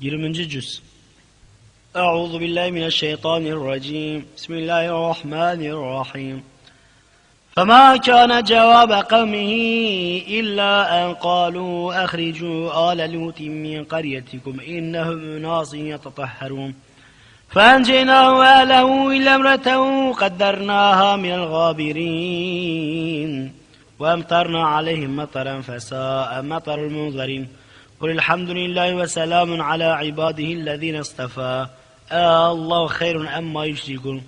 20. cüz. بسم الله الرحمن الرحيم فما كان جواب قومه إلا أن قالوا أخرجوا آل لوط من قريتكم إنهم أناس يتطهرون فأنجيناه وأهله إلا امرته قدرناها من الغابرين وأمطرنا عليهم مطرا فساء مطر المنذرين قل الحمد لله وسلام على عباده الذين اصطفى. آه الله خير أما يشركون.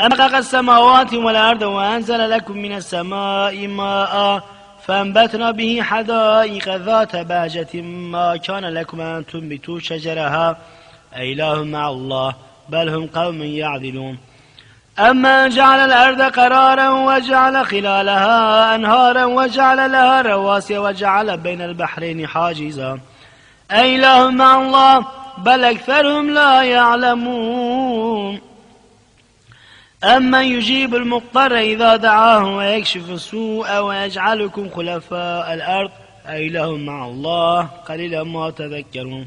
أم خلق السماوات والأرض وأنزل لكم من السماء ماء فأنبتنا به حدائق ذات بهجة ما كان لكم أن تنبتوا شجرها. أإله مع الله بل هم قوم يعدلون. أما جعل الأرض قرارا وجعل خلالها أنهارا وجعل لها رواسي وجعل بين البحرين حاجزا. أإله مع الله بل أكثرهم لا يعلمون. أمن يجيب المضطر إذا دعاه ويكشف السوء ويجعلكم خلفاء الأرض. أإله مع الله قليلا ما تذكرون.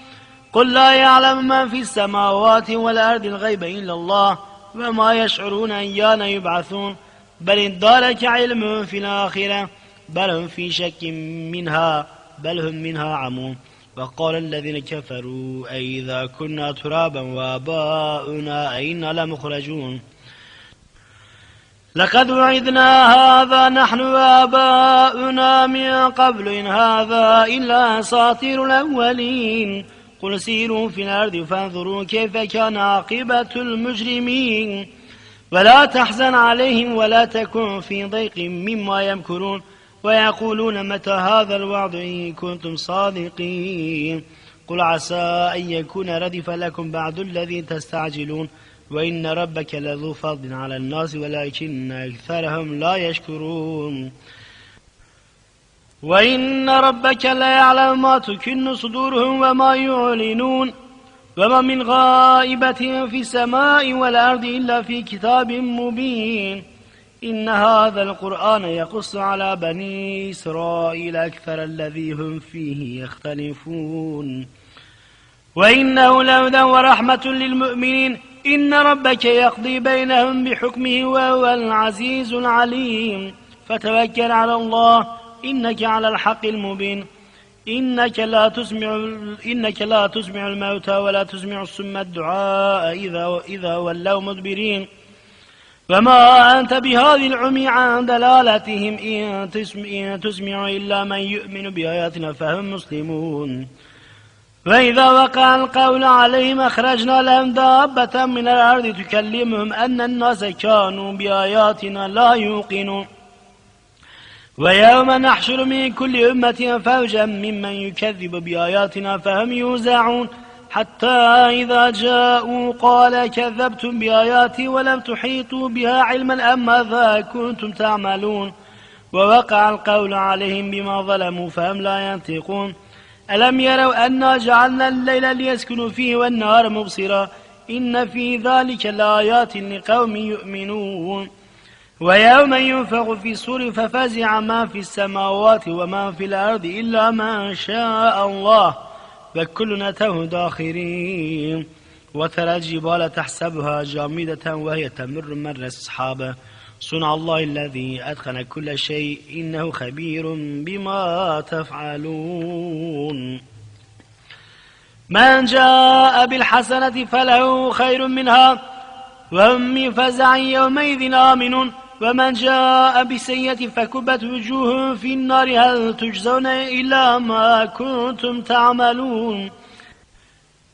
قل لا يعلم من في السماوات والأرض الغيب إلا الله وما يشعرون أيان يبعثون. بل ادارك علم في الآخرة بل هم في شك منها بل هم منها عمون. وقال الذين كفروا أئذا كنا ترابا وآباؤنا أئنا لمخرجون. لقد وعدنا هذا نحن وآباؤنا من قبل إن هذا إلا أساطير الأولين. قل سيروا في الأرض فانظروا كيف كان عاقبة المجرمين. ولا تحزن عليهم ولا تكن في ضيق مما يمكرون. ويقولون متى هذا الوعد إن كنتم صادقين. قل عسى أن يكون ردف لكم بعد الذي تستعجلون. وإن ربك لذو فضل على الناس ولكن أكثرهم لا يشكرون. وإن ربك ليعلم ما تكن صدورهم وما يعلنون وما من غائبة في السماء والأرض إلا في كتاب مبين إن هذا القرآن يقص على بني إسرائيل أكثر الذي هم فيه يختلفون وإنه لهدى ورحمة للمؤمنين إن ربك يقضي بينهم بحكمه وهو العزيز العليم فتوكل على الله إنك على الحق المبين. إنك لا تسمع إنك لا تسمع الموتى ولا تسمع السم الدعاء إذا إذا ولوا مدبرين. وما أنت بهذه العمي عن دلالتهم إن تسمع, إن تسمع إلا من يؤمن بآياتنا فهم مسلمون. فإذا وقع القول عليهم أخرجنا لهم دابة من الأرض تكلمهم أن الناس كانوا بآياتنا لا يوقنون. ويوم نحشر من كل أمة فوجا ممن يكذب بآياتنا فهم يوزعون حتى إذا جاءوا قال كذبتم بآياتي ولم تحيطوا بها علما أم ماذا كنتم تعملون؟ ووقع القول عليهم بما ظلموا فهم لا ينطقون. ألم يروا أنا جعلنا الليل ليسكنوا فيه والنهار مبصرا؟ إن في ذلك لآيات لقوم يؤمنون. ويوم ينفخ في الصور ففزع ما في السماوات وما في الأرض إلا ما شاء الله وكلنا أتوه داخرين. وترى الجبال تحسبها جامدة وهي تمر مر أصحابه صنع الله الذي أتقن كل شيء إنه خبير بما تفعلون. من جاء بالحسنة فله خير منها وهم فزع يومئذ آمنون. ومن جاء بسيئة فكبت وجوه في النار. هل تجزون إلا ما كنتم تعملون؟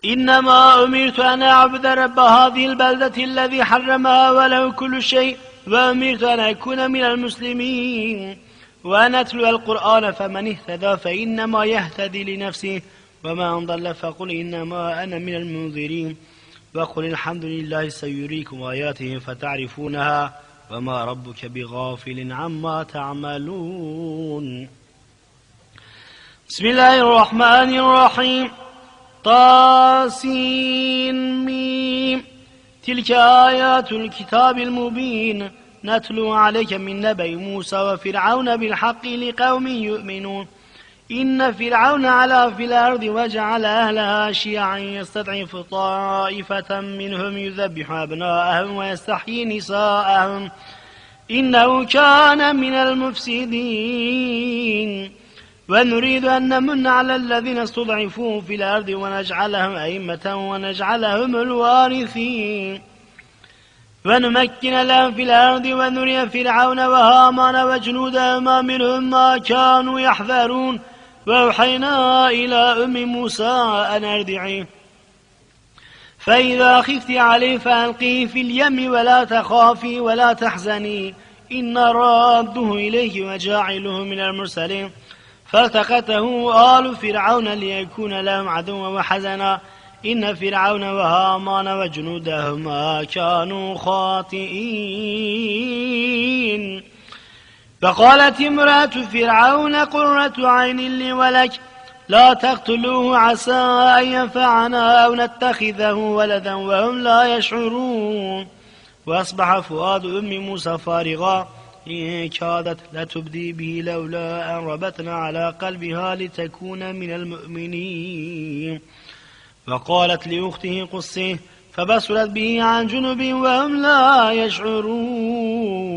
إنما أمرت أن أعبد رب هذه البلدة الذي حرمها وله كل شيء وأمرت أن أكون من المسلمين. وأن أتلو القرآن فمن اهتدى فإنما يهتدي لنفسه وما ضل فقل إنما أنا من المنذرين. وقل الحمد لله سيريكم آياته فتعرفونها. وما ربك بغافل عما تعملون. بسم الله الرحمن الرحيم. طاسين ميم. تلك آيات الكتاب المبين. نتلو عليك من نبي موسى وفرعون بالحق لقوم يؤمنون. إن فرعون علا في الأرض وجعل أهلها شيعا يستضعف طائفة منهم يذبح أبناءهم ويستحيي نساءهم. إنه كان من المفسدين. ونريد أن نمن على الذين استضعفوا في الأرض ونجعلهم أئمة ونجعلهم الوارثين. ونمكن لهم في الأرض ونري فرعون وهامان وجنودهما منهم ما كانوا يحذرون. وأوحينا إلى أم موسى أن أرضعيه فإذا خفت عليه فألقيه في اليم ولا تخافي ولا تحزني. إن راده إليه وجاعله من المرسلين. فالتقته آل فرعون ليكون لهم عدوا وحزنا. إن فرعون وهامان وجنودهما كانوا خاطئين. فقالت امرأة فرعون قرة عين لي ولك لا تقتلوه عسى أن ينفعنا أو نتخذه ولدا وهم لا يشعرون. وأصبح فؤاد أم موسى فارغا إن كادت لتبدي به لولا أن ربتنا على قلبها لتكون من المؤمنين. وقالت لأخته قصيه فبصرت به عن جنب وهم لا يشعرون.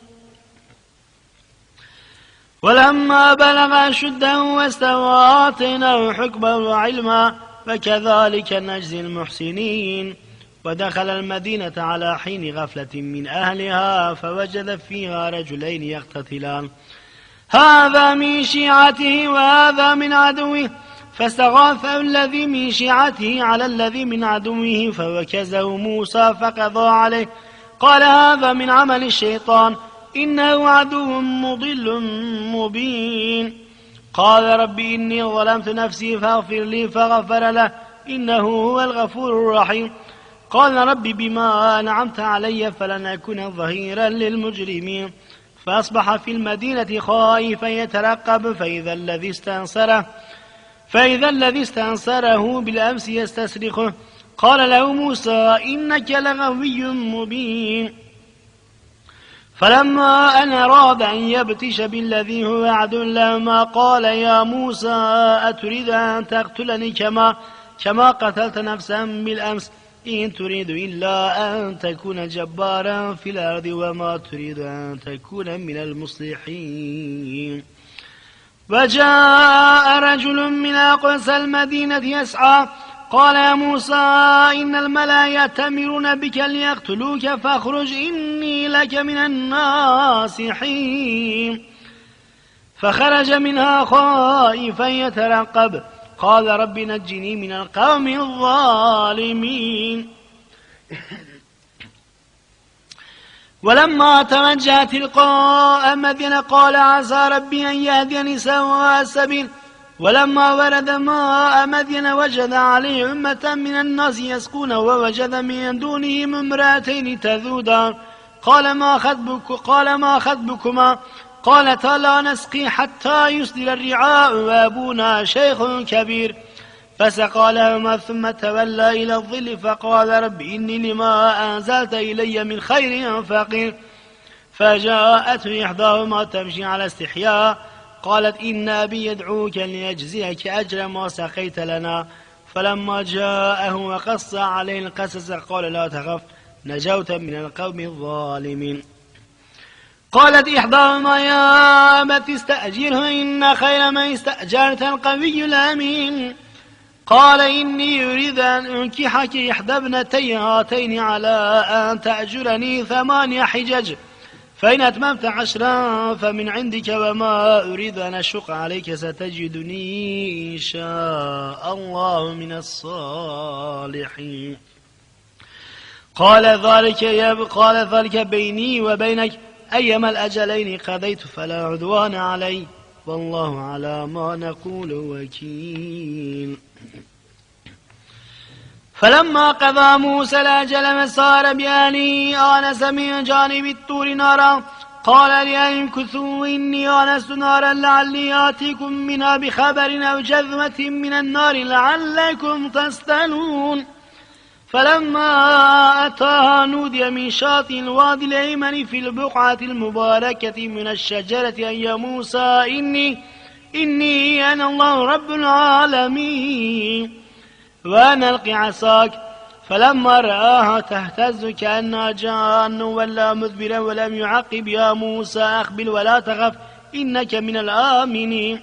ولما بلغ أشده واستوى آتيناه حكما وعلما فكذلك نجزي المحسنين. ودخل المدينة على حين غفلة من أهلها فوجد فيها رجلين يقتتلان. هذا من شيعته وهذا من عدوه فاستغاث الذي من شيعته على الذي من عدوه فوكزه موسى فقضى عليه. قال هذا من عمل الشيطان إنه عدو مضل مبين. قال رب إني ظلمت نفسي فاغفر لي فغفر له. إنه هو الغفور الرحيم. قال رب بما أنعمت علي فلن أكون ظهيرا للمجرمين. فأصبح في المدينة خائفا يترقب. فإذا الذي استنصره فإذا الذي استنصره بالأمس يستسرخه قال له موسى إنك لغوي مبين. فلما أن أراد أن يبتش بالذي هو عد لهما قال يا موسى أتريد أن تقتلني؟ كما كما قتلت نفسا بالأمس. إن تريد إلا أن تكون جبارا في الأرض وما تريد أن تكون من المصلحين. وجاء رجل من أقصى المدينة يسعى قال يا موسى إن الملأ يأتمرون بك ليقتلوك فاخرج إني لك من الناصحين. فخرج منها خائفا يترقب. قال رب نجني من القوم الظالمين. ولما توجه تلقاء مدين قال عسى ربي أن يهديني سواء السبيل. ولما ورد ماء مدين وجد عليه أمة من الناس يسقون ووجد من دونهم امرأتين تذودان قال ما خطبك قال ما خطبكما؟ قالتا لا نسقي حتى يسدل الرعاء وأبونا شيخ كبير. فسقى لهما ثم تولى إلى الظل فقال رب إني لما أنزلت إلي من خير فقير. فجاءته إحداهما تمشي على استحياء قالت إن أبي يدعوك ليجزيك أجر ما سقيت لنا. فلما جاءه وقص عليه القصص قال لا تخف نجوت من القوم الظالمين. قالت إحداهما يا أبت استأجره إن خير من استأجرت القوي الأمين. قال إني أريد أن أنكحك إحدى ابنتي هاتين على أن تأجرني ثمانية حجج. فإن أتممت عشرا فمن عندك وما أريد أن أشق عليك ستجدني إن شاء الله من الصالحين. قال ذلك يا قال ذلك بيني وبينك. أيما الأجلين قضيت فلا عدوان علي. والله على ما نقول وكيل. فلما قضى موسى الأجل مسار بأهله آنس من جانب الطور نارا. قال لأهلهم كثوا إني آنست نارا لعلي آتيكم منها بخبر أو جذمة من النار لعلكم تستنون فلما أتاها نودي من شاطئ الوادي الأيمن في البقعة المباركة من الشجرة أن يا موسى إني إني أنا الله رب العالمين. وأنا ألقي عصاك. فلما رآها تهتز كأنها جان ولا مذبرا ولم يعقب. يا موسى أقبل ولا تخف إنك من الآمنين.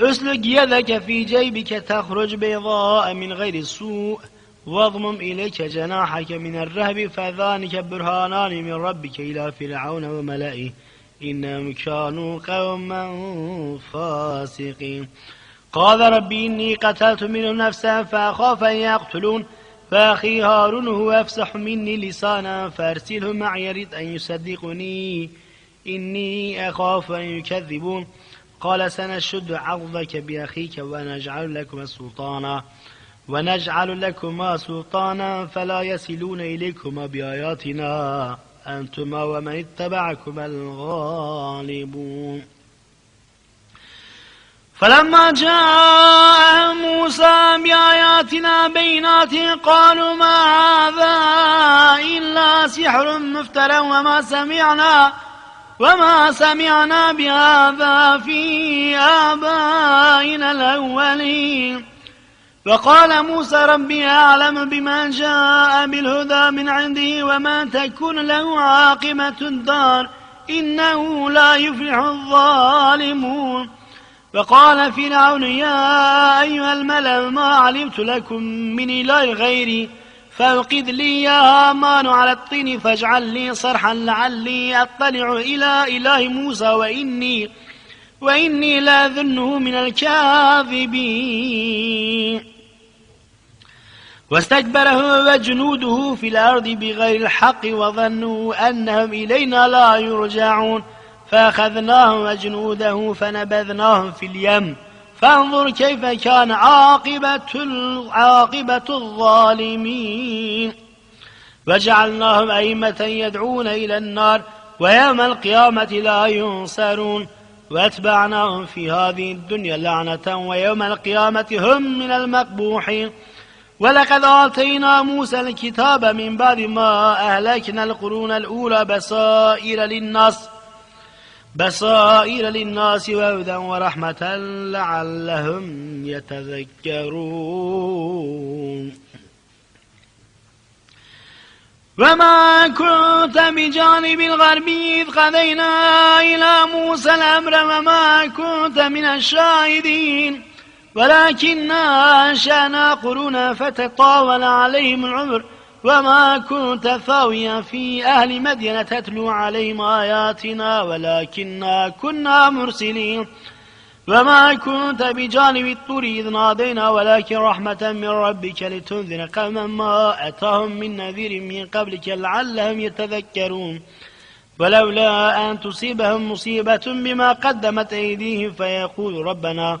أسلك يدك في جيبك تخرج بيضاء من غير سوء. واضمم إليك جناحك من الرهب فذلك برهانان من ربك إلى فرعون وملئه. إنهم كانوا قوما فاسقين. قال ربي إني قتلت منهم نفسا فأخاف أن يقتلون. فأخي هارون هو أفسح مني لسانا فأرسله معي يريد أن يصدقني. إني أخاف أن يكذبون. قال سنشد عضدك بأخيك ونجعل لكما سلطانا. ونجعل لكما سلطانا فلا يصلون إليكما بآياتنا. أنتما ومن اتبعكما الغالبون. فلما جاء موسى بآياتنا بينات قالوا ما هذا إلا سحر مفترى وما سمعنا وما سمعنا بهذا في آبائنا الأولين. فقال موسى ربي أعلم بمن جاء بالهدى من عنده وما تكون له عاقبة الدار إنه لا يفلح الظالمون. وقال فرعون يا أيها الملأ ما علمت لكم من إله غيري؟ فأوقد لي يا هامان على الطين فاجعل لي صرحا لعلي أطلع إلى إله موسى وإني وإني لأظنه من الكاذبين. واستكبر هو وجنوده في الأرض بغير الحق وظنوا أنهم إلينا لا يرجعون. فأخذناه وجنوده فنبذناهم في اليم. فانظر كيف كان عاقبة, عاقبة الظالمين. وجعلناهم أئمة يدعون إلى النار ويوم القيامة لا ينصرون. وأتبعناهم في هذه الدنيا لعنة ويوم القيامة هم من المقبوحين. ولقد آتينا موسى الكتاب من بعد ما أهلكنا القرون الأولى بصائر للناس. بصائر للناس وهدى ورحمة لعلهم يتذكرون. وما كنت بجانب الغرب إذ قضينا إلى موسى الأمر وما كنت من الشاهدين. ولكننا أنشأنا قرونا فتطاول عليهم العمر. وما كنت ثاويا في أهل مدينة تتلو عليهم آياتنا ولكننا كنا مرسلين. وما كنت بجانب الطور إذ نادينا ولكن رحمة من ربك لتنذر قوما ما أتاهم من نذير من قبلك لعلهم يتذكرون. ولولا أن تصيبهم مصيبة بما قدمت أيديهم فيقول ربنا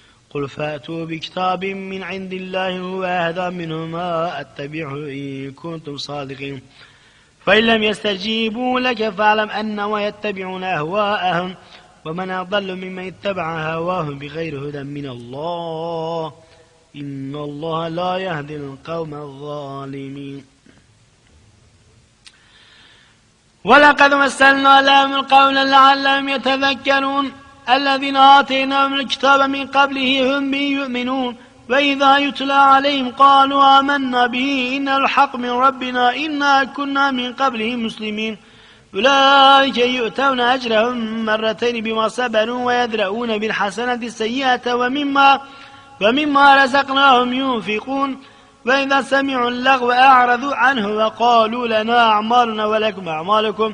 قل فأتوا بكتاب من عند الله هو أهدى منهما أتبعه إن كنتم صادقين فإن لم يستجيبوا لك فاعلم أنما يتبعون أهواءهم ومن أضل ممن اتبع هواه بغير هدى من الله إن الله لا يهدي القوم الظالمين ولقد مثلنا لهم القول لعلهم يتذكرون الذين آتيناهم الكتاب من قبله هم به يؤمنون وإذا يتلى عليهم قالوا آمنا به إن الحق من ربنا إنا كنا من قبله مسلمين. أولئك يؤتون أجرهم مرتين بما صبروا ويدرؤون بالحسنة السيئة ومما ومما رزقناهم ينفقون. وإذا سمعوا اللغو أعرضوا عنه وقالوا لنا أعمالنا ولكم أعمالكم.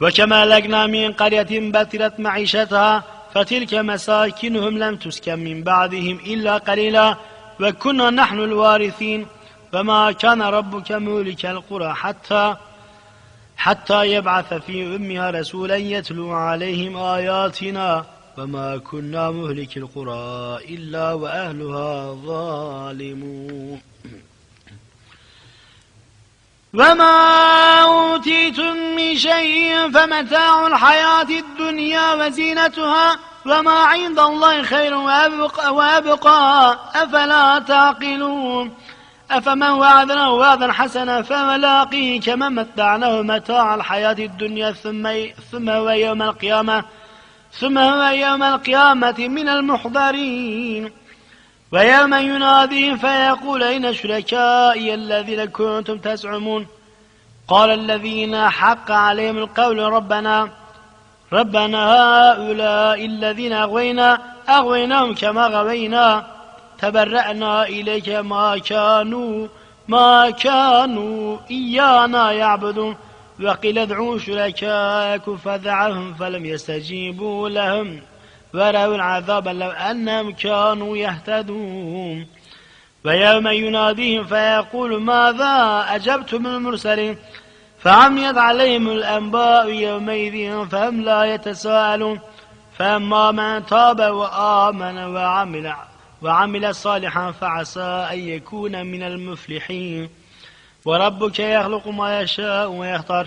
وكما لقنا من قرية بترت معيشتها فتلك مساكنهم لم تسكن من بعدهم إلا قليلا وكنا نحن الوارثين. فما كان ربك مولك القرى حتى حتى يبعث في أمها رسولا يتلو عليهم آياتنا. وما كنا مهلك القرى إلا وأهلها ظالمون. وما أوتيتم من شيء فمتاع الحياة الدنيا وزينتها وما عند الله خير وأبقى, وأبقى أفلا تعقلون أفمن وعدنا وعدا حسنا فملاقيه كمن متعناه متاع الحياة الدنيا ثم ثم هو يوم القيامة ثم هو يوم القيامة من المحضرين ويوم يناديهم فيقول أين شركائي الذين كنتم تزعمون؟ قال الذين حق عليهم القول ربنا ربنا هؤلاء الذين أغوينا أغويناهم كما غوينا. تبرأنا إليك ما كانوا ما كانوا إيانا يعبدون. وقيل ادعوا شركاءكم فدعهم فلم يستجيبوا لهم. ورأوا العذاب لو أنهم كانوا يهتدون. ويوم يناديهم فيقول ماذا أجبتم المرسلين؟ فعميت عليهم الأنباء يومئذ فهم لا يتساءلون. فأما من تاب وآمن وعمل وعمل صالحا فعسى أن يكون من المفلحين. وربك يخلق ما يشاء ويختار.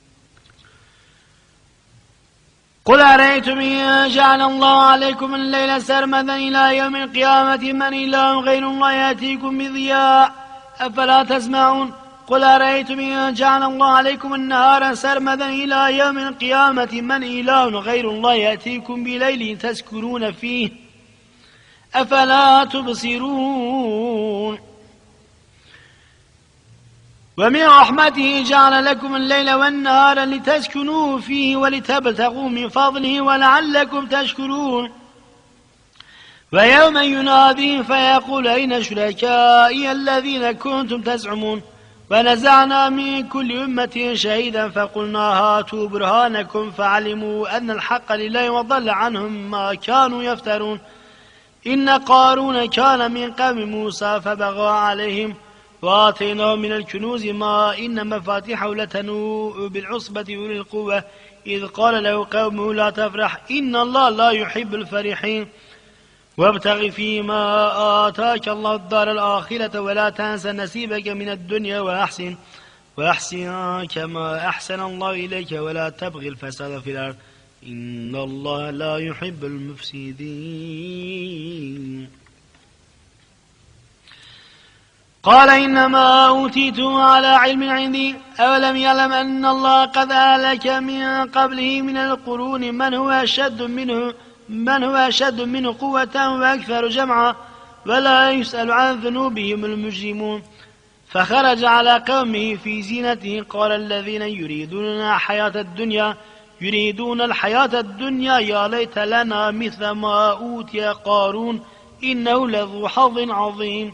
قل أرأيتم إن جعل الله عليكم الليل سرمدا إلى يوم القيامة من إله غير الله يأتيكم بضياء؟ أفلا تسمعون؟ قل أرأيتم إن جعل الله عليكم النهار سرمدا إلى يوم القيامة من إله غير الله يأتيكم بليل تسكرون فيه؟ أفلا تبصرون؟ ومن رحمته جعل لكم الليل والنهار لتسكنوا فيه ولتبتغوا من فضله ولعلكم تشكرون. ويوم ينادي فيقول أين شركائي الذين كنتم تزعمون؟ ونزعنا من كل أمة شهيدا فقلنا هاتوا برهانكم فعلموا أن الحق لله وضل عنهم ما كانوا يفترون. إن قارون كان من قوم موسى فبغى عليهم وآتيناه من الكنوز ما إن مفاتيحه لتنوء بالعصبة أولي القوة. إذ قال له قومه لا تفرح إن الله لا يحب الفرحين. وابتغ فيما آتاك الله الدار الآخرة ولا تنس نسيبك من الدنيا وأحسن وأحسن كما أحسن الله إليك ولا تبغي الفساد في الأرض. إن الله لا يحب المفسدين. قال إنما أوتيته على علم عندي أولم يعلم أن الله قد أهلك من قبله من القرون من هو أشد منه من هو أشد منه قوة وأكثر جمعا ولا يسأل عن ذنوبهم المجرمون. فخرج على قومه في زينته قال الذين يريدون حياة الدنيا يريدون الحياة الدنيا يا ليت لنا مثل ما أوتي قارون إنه لذو حظ عظيم.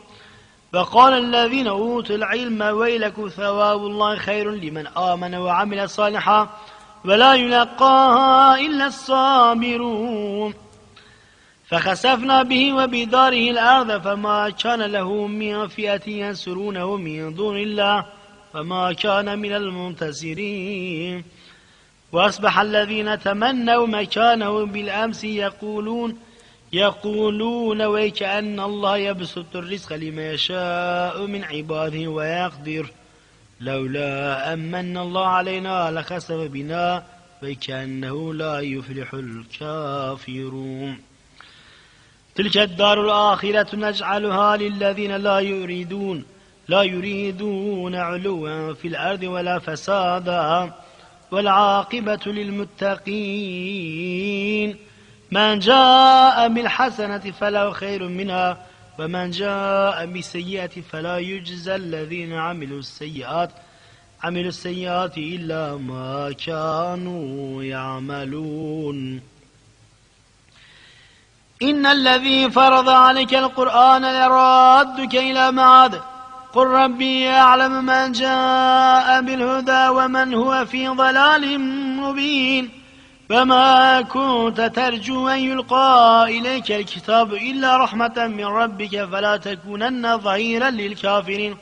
فقال الذين أوتوا العلم ويلكم ثواب الله خير لمن آمن وعمل صالحا ولا يلقاها إلا الصابرون. فخسفنا به وبداره الأرض فما كان له من فئة ينصرونه من دون الله فما كان من المنتصرين. وأصبح الذين تمنوا مكانه بالأمس يقولون يقولون ويكأن الله يبسط الرزق لما يشاء من عباده ويقدر. لولا أمن الله علينا لخسف بنا وكأنه لا يفلح الكافرون. تلك الدار الآخرة نجعلها للذين لا يريدون لا يريدون علوا في الأرض ولا فسادا. والعاقبة للمتقين. من جاء بالحسنة فلا خير منها ومن جاء بالسيئة فلا يجزى الذين عملوا السيئات عملوا السيئات إلا ما كانوا يعملون. إن الذي فرض عليك القرآن لرادك إلى معاد قل ربي أعلم من جاء بالهدى ومن هو في ضلال مبين. فما كنت ترجو أن يلقى إليك الكتاب إلا رحمة من ربك فلا تكونن ظهيرا للكافرين.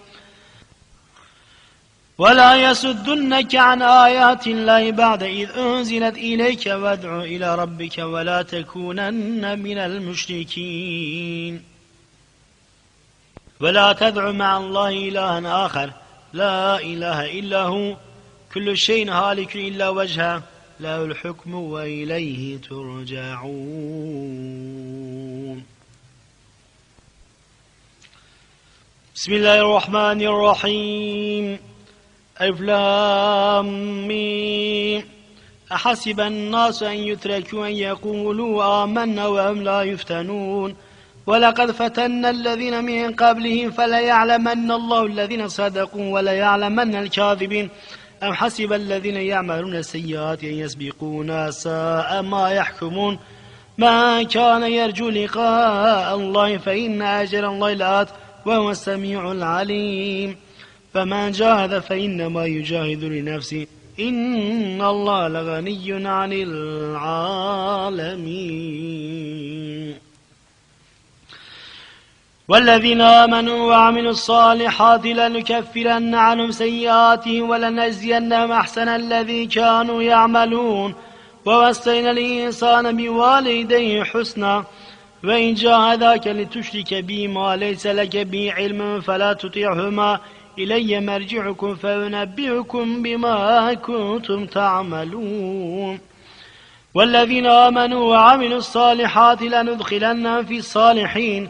ولا يسدنك عن آيات الله بعد إذ أنزلت إليك وادع إلى ربك ولا تكونن من المشركين. ولا تدع مع الله إلها آخر. لا إله إلا هو. كل شيء هالك إلا وجهه. له الحكم وإليه ترجعون. بسم الله الرحمن الرحيم. ألف أحسب الناس أن يتركوا أن يقولوا آمنا وهم لا يفتنون. ولقد فتنا الذين من قبلهم فليعلمن الله الذين صدقوا وليعلمن الكاذبين. أم حسب الذين يعملون السيئات أن يسبقونا ساء ما يحكمون؟ ما كان يرجو لقاء الله فإن أجل الله لآت وهو السميع العليم. فمن جاهد فإنما يجاهد لنفسه. إن الله لغني عن العالمين. والذين آمنوا وعملوا الصالحات لنكفرن عنهم سيئاتهم ولنجزينهم أحسن الذي كانوا يعملون. ووصينا الإنسان بوالديه حسنا. وإن جاهداك لتشرك بي ما ليس لك به علم فلا تطيعهما إلي مرجعكم فأنبئكم بما كنتم تعملون. والذين آمنوا وعملوا الصالحات لندخلنهم في الصالحين.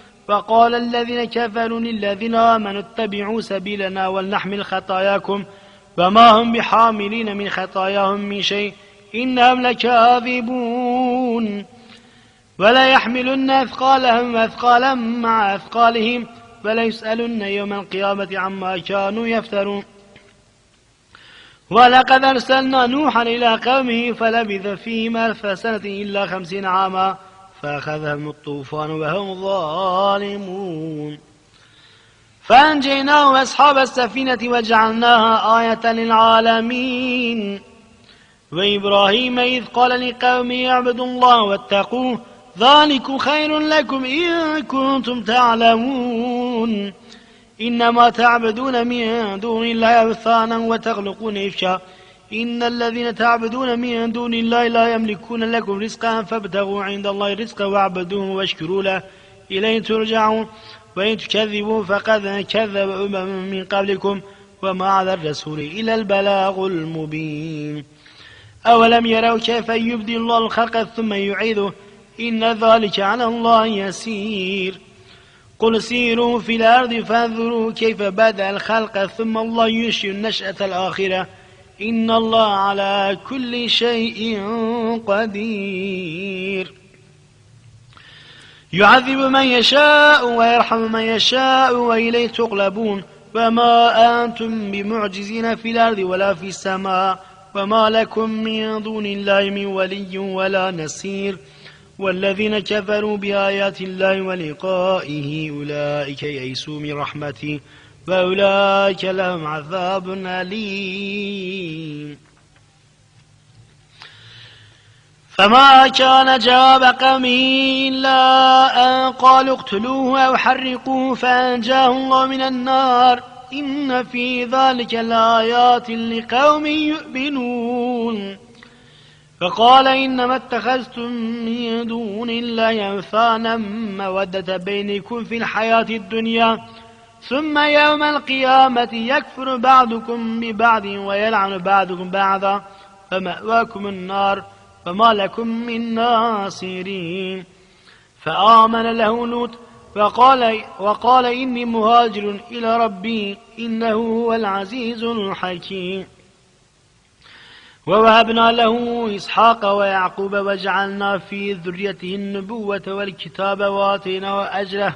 فقال الذين كفروا للذين آمنوا اتبعوا سبيلنا ولنحمل خطاياكم وما هم بحاملين من خطاياهم من شيء إنهم لكاذبون ولا يحملن أثقالهم أثقالا مع أثقالهم ولا يسألن يوم القيامة عما كانوا يفترون ولقد أرسلنا نوحا إلى قومه فلبث فيهم ألف سنة إلا خمسين عاما فأخذهم الطوفان وهم ظالمون. فأنجيناه وأصحاب السفينة وجعلناها آية للعالمين. وإبراهيم إذ قال لقومه اعبدوا الله واتقوه ذلك خير لكم إن كنتم تعلمون. إنما تعبدون من دون الله أوثانا وتخلقون إفشا إن الذين تعبدون من دون الله لا يملكون لكم رزقا فابتغوا عند الله رزقا واعبدوه واشكروا له. إليه ترجعون. وإن تكذبوا فقد كذب أمم من قبلكم وما على الرسول إلى البلاغ المبين. أولم يروا كيف يبدي الله الخلق ثم يعيده؟ إن ذلك على الله يسير. قل سيروا في الأرض فانظروا كيف بدأ الخلق ثم الله ينشئ النشأة الآخرة. إن الله على كل شيء قدير. يعذب من يشاء ويرحم من يشاء وإليه تقلبون. وما أنتم بمعجزين في الأرض ولا في السماء. وما لكم من دون الله من ولي ولا نصير. والذين كفروا بآيات الله ولقائه أولئك يئسوا من رحمته وأولئك لهم عذاب أليم. فما كان جواب قومه إلا أن قالوا اقتلوه أو حرقوه فأنجاه الله من النار. إن في ذلك لآيات لقوم يؤمنون. فقال إنما اتخذتم من دون الله أوثانا مودة بينكم في الحياة الدنيا. ثم يوم القيامة يكفر بعضكم ببعض ويلعن بعضكم بعضا فمأواكم النار فما لكم من ناصرين. فآمن له لوط وقال, وقال إني مهاجر إلى ربي إنه هو العزيز الحكيم. ووهبنا له إسحاق ويعقوب وجعلنا في ذريته النبوة والكتاب وآتيناه أجره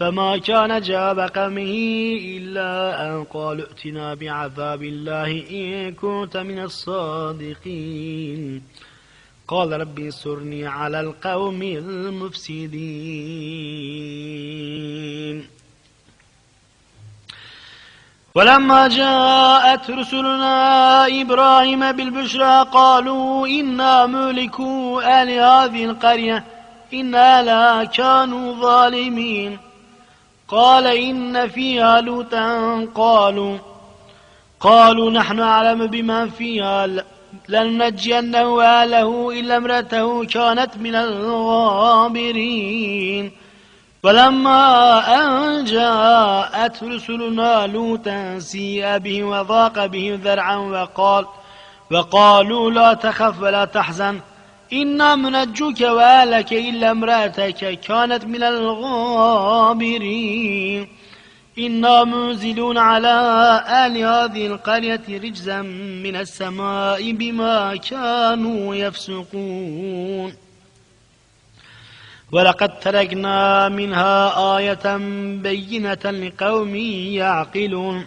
فما كان جواب قومه إلا أن قالوا ائتنا بعذاب الله إن كنت من الصادقين. قال ربي انصرني على القوم المفسدين. ولما جاءت رسلنا إبراهيم بالبشرى قالوا إنا ملكوا أهل هذه القرية إنا لا كانوا ظالمين. قال إن فيها لوطا قالوا قالوا نحن أعلم بما فيها لننجينه وأهله إلا امرأته كانت من الغابرين. فلما أن جاءت رسلنا لوطا سيء به وضاق به ذرعا وقال وقالوا لا تخف ولا تحزن. إنا منجوك وآلك إلا امرأتك كانت من الغابرين إنا منزلون على آل هذه القرية رجزا من السماء بما كانوا يفسقون ولقد تركنا منها آية بينة لقوم يعقلون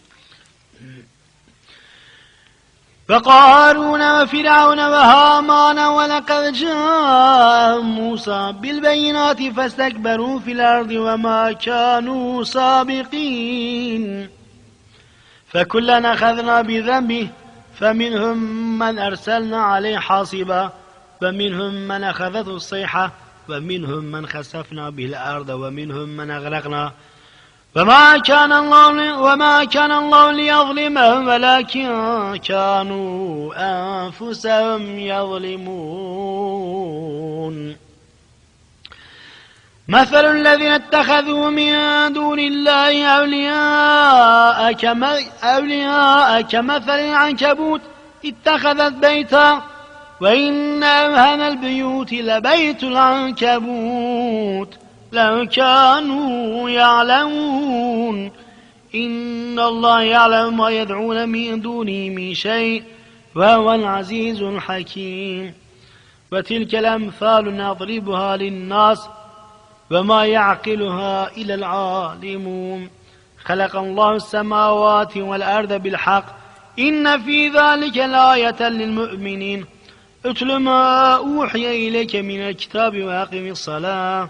فقارون وفرعون وهامان ولقد جاء موسى بالبينات فاستكبروا في الأرض وما كانوا سابقين. فكلا أخذنا بذنبه فمنهم من أرسلنا عليه حاصبا ومنهم من أخذته الصيحة ومنهم من خسفنا به الأرض ومنهم من أغرقنا. وما كان الله وما كان الله ليظلمهم ولكن كانوا أنفسهم يظلمون. مثل الذين اتخذوا من دون الله أولياء كما أولياء كمثل العنكبوت اتخذت بيتا وإن أوهن البيوت لبيت العنكبوت. لو كانوا يعلمون إن الله يعلم ما يدعون من دونه من شيء وهو العزيز الحكيم وتلك الأمثال نضربها للناس وما يعقلها إلى العالمون خلق الله السماوات والأرض بالحق إن في ذلك لآية للمؤمنين اتل ما أوحي إليك من الكتاب وأقم الصلاة